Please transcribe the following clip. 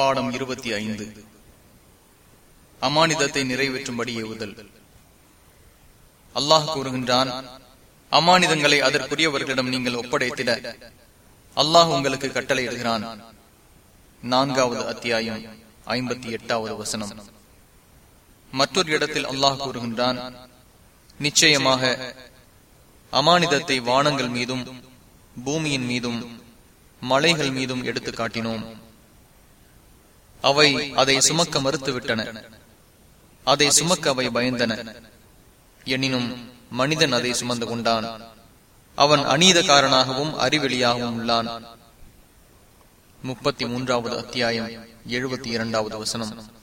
பாடம் இருபத்தி ஐந்து. அமானிதத்தை நிறைவேற்றும்படி ஏவுதல். அல்லாஹ் கூறுகின்றான் அமானிதங்களை அதற்குரியவர்களிடம் நீங்கள் ஒப்படைத்திட அல்லாஹ் உங்களுக்கு கட்டளையிடுகிறான் நான்காவது அத்தியாயம் ஐம்பத்தி எட்டாவது வசனம். மற்றொரு இடத்தில் அல்லாஹ் கூறுகின்றான் நிச்சயமாக அமானிதத்தை வானங்கள் மீதும் பூமியின் மீதும் மலைகள் மீதும் எடுத்து காட்டினோம். அவை அதை சுமக்க மறுத்துவிட்டன. அதை சுமக்க அவை பயந்தன. எனினும் மனிதன் அதை சுமந்து கொண்டான். அவன் அநீதக்காரனாகவும் அறிவெளியாகவும் உள்ளான். முப்பத்தி மூன்றாவது அத்தியாயம் எழுபத்தி இரண்டாவது வசனம்.